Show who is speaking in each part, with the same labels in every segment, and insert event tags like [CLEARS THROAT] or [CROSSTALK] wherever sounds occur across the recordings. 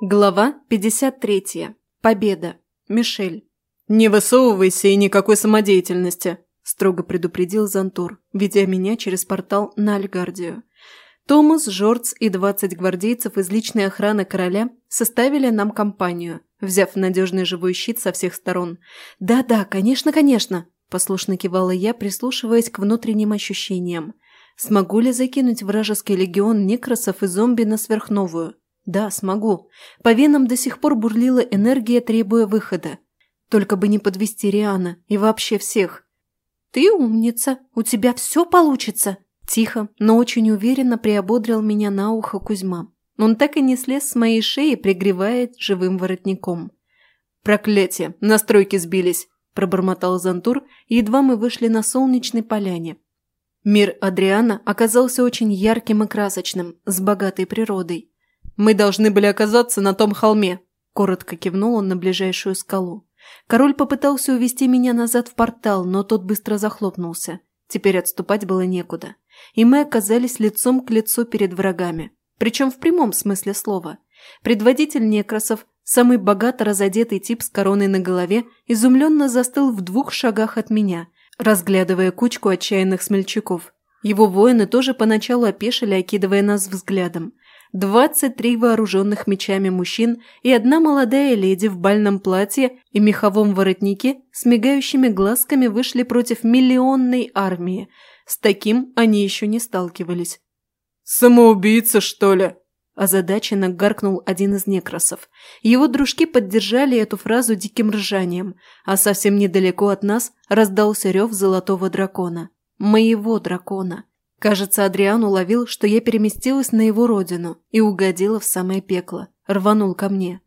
Speaker 1: Глава 53. Победа. Мишель.
Speaker 2: «Не высовывайся и никакой самодеятельности», – строго предупредил Зантур, ведя меня через портал на Альгардию. Томас, Жорц и 20 гвардейцев из личной охраны короля составили нам компанию, взяв надежный живой щит со всех сторон. «Да-да, конечно, конечно», – послушно кивала я, прислушиваясь к внутренним ощущениям. «Смогу ли закинуть вражеский легион некросов и зомби на сверхновую?» Да, смогу. По венам до сих пор бурлила энергия, требуя выхода. Только бы не подвести Риана и вообще всех. «Ты умница, у тебя все получится!» Тихо, но очень уверенно приободрил меня на ухо Кузьма. Он так и не слез с моей шеи, пригревает живым воротником. «Проклятие! Настройки сбились!» – пробормотал Зантур, едва мы вышли на солнечной поляне. Мир Адриана оказался очень ярким и красочным, с богатой природой. «Мы должны были оказаться на том холме», – коротко кивнул он на ближайшую скалу. Король попытался увести меня назад в портал, но тот быстро захлопнулся. Теперь отступать было некуда. И мы оказались лицом к лицу перед врагами. Причем в прямом смысле слова. Предводитель некросов, самый богато разодетый тип с короной на голове, изумленно застыл в двух шагах от меня, разглядывая кучку отчаянных смельчаков. Его воины тоже поначалу опешили, окидывая нас взглядом. 23 вооруженных мечами мужчин и одна молодая леди в бальном платье и меховом воротнике с мигающими глазками вышли против миллионной армии. С таким они еще не сталкивались. «Самоубийца, что ли?»
Speaker 1: Озадаченно гаркнул один из некросов. Его дружки поддержали эту фразу диким ржанием, а совсем недалеко от нас раздался рев золотого дракона. Моего дракона. Кажется, Адриан уловил, что я переместилась на его родину и угодила в самое пекло. Рванул ко мне.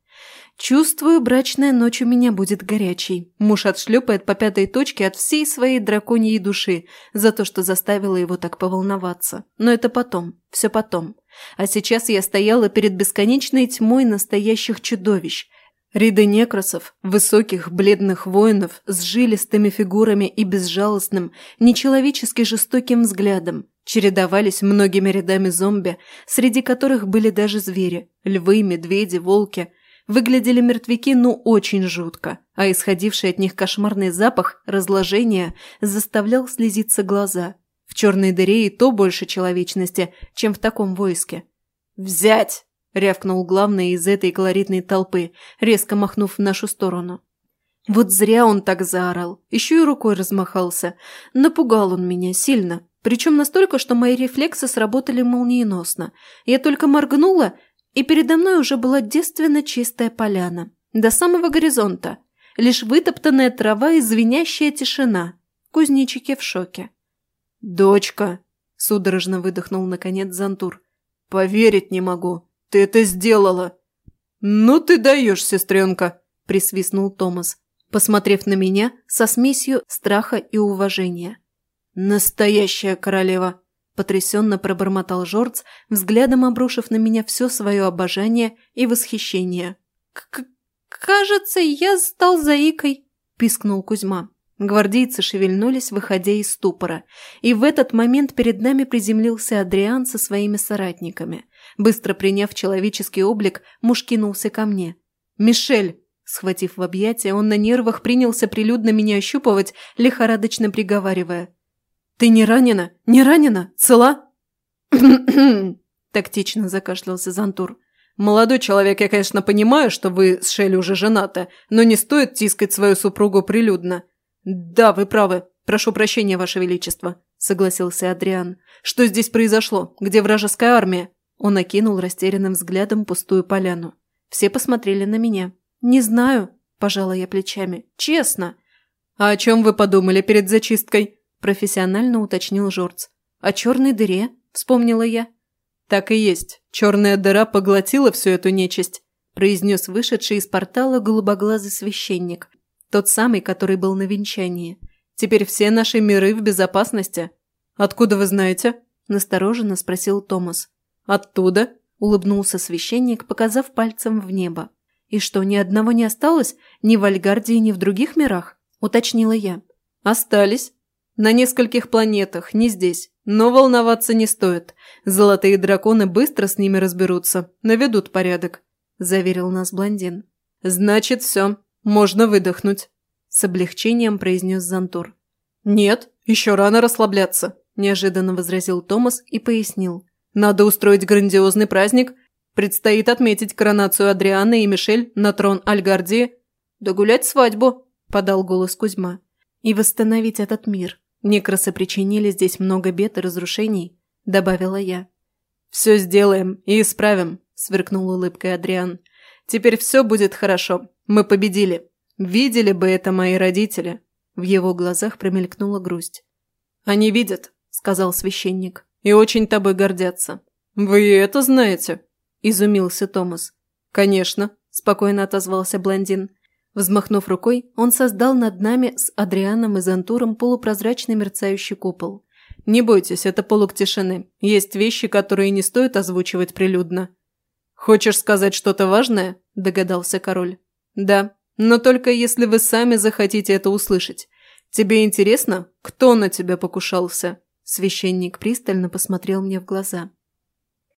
Speaker 1: Чувствую, брачная ночь у меня будет горячей. Муж отшлепает по пятой точке от всей своей драконьей души за то, что заставила его так поволноваться. Но это потом, все потом. А сейчас я стояла перед бесконечной тьмой настоящих чудовищ. Ряды некросов, высоких, бледных воинов с жилистыми фигурами и безжалостным, нечеловечески жестоким взглядом, чередовались многими рядами зомби, среди которых были даже звери – львы, медведи, волки. Выглядели мертвяки ну очень жутко, а исходивший от них кошмарный запах разложения заставлял слезиться глаза. В черной дыре и то больше человечности, чем в таком войске. «Взять!» – рявкнул главный из этой колоритной толпы, резко махнув в нашу сторону. Вот зря он так заорал, еще и рукой размахался. Напугал он меня сильно, причем настолько, что мои рефлексы сработали молниеносно. Я только моргнула, и передо мной уже была девственно чистая поляна. До самого горизонта. Лишь вытоптанная трава и звенящая тишина. Кузнечики в шоке.
Speaker 2: «Дочка!» – судорожно выдохнул наконец Зантур. «Поверить не могу. Ты это сделала!» «Ну ты даешь, сестренка!» – присвистнул Томас, посмотрев на меня со смесью страха и уважения. «Настоящая королева!» – потрясенно пробормотал Жорц, взглядом обрушив на меня все свое обожание и восхищение.
Speaker 1: К «Кажется, я стал заикой», – пискнул Кузьма. Гвардейцы шевельнулись, выходя из ступора, и в этот момент перед нами приземлился Адриан со своими соратниками. Быстро приняв человеческий облик, муж кинулся ко мне. «Мишель!» Схватив в объятия, он на нервах принялся прилюдно меня ощупывать, лихорадочно приговаривая. «Ты не ранена? Не ранена? Цела?» [CLEARS THROAT] Тактично закашлялся Зантур.
Speaker 2: «Молодой человек, я, конечно, понимаю, что вы с Шелли уже женаты, но не стоит тискать свою супругу прилюдно». «Да, вы правы. Прошу прощения, Ваше Величество», – согласился Адриан. «Что здесь произошло? Где вражеская армия?» Он окинул растерянным взглядом пустую поляну. Все посмотрели на меня. «Не знаю», – пожала я плечами. «Честно». «А о чем вы подумали перед зачисткой?» Профессионально уточнил Жорц. «О черной дыре?» – вспомнила я. «Так и есть. Черная дыра поглотила всю эту нечисть», – произнес вышедший из портала голубоглазый священник. Тот самый, который был на венчании. «Теперь все наши миры в безопасности». «Откуда вы знаете?» – настороженно спросил Томас. «Оттуда», – улыбнулся священник, показав пальцем в небо. «И что, ни одного не осталось? Ни в Альгардии, ни в других мирах?» – уточнила я. «Остались», на нескольких планетах, не здесь. Но волноваться не стоит. Золотые драконы быстро с ними разберутся, наведут порядок.
Speaker 1: заверил нас блондин.
Speaker 2: «Значит, все, можно выдохнуть», –
Speaker 1: с облегчением произнес Зантур.
Speaker 2: «Нет, еще рано расслабляться», – неожиданно возразил Томас и пояснил. «Надо устроить грандиозный праздник. Предстоит отметить коронацию Адрианы и Мишель на трон Альгардии. Да гулять свадьбу», – подал голос Кузьма.
Speaker 1: «И восстановить этот мир. Некросы причинили здесь много бед и разрушений», – добавила я.
Speaker 2: «Все сделаем и исправим», – сверкнул улыбкой Адриан. «Теперь все будет хорошо. Мы победили. Видели бы это мои родители». В его глазах промелькнула грусть. «Они видят», – сказал священник, – «и очень тобой гордятся». «Вы это знаете?» – изумился Томас. «Конечно», – спокойно отозвался блондин. Взмахнув рукой, он создал над нами с Адрианом и Зантуром полупрозрачный мерцающий купол. «Не бойтесь, это полог тишины. Есть вещи, которые не стоит озвучивать прилюдно». «Хочешь сказать что-то важное?» – догадался король. «Да, но только если вы сами захотите это услышать. Тебе интересно, кто на тебя покушался?» Священник пристально посмотрел мне в глаза.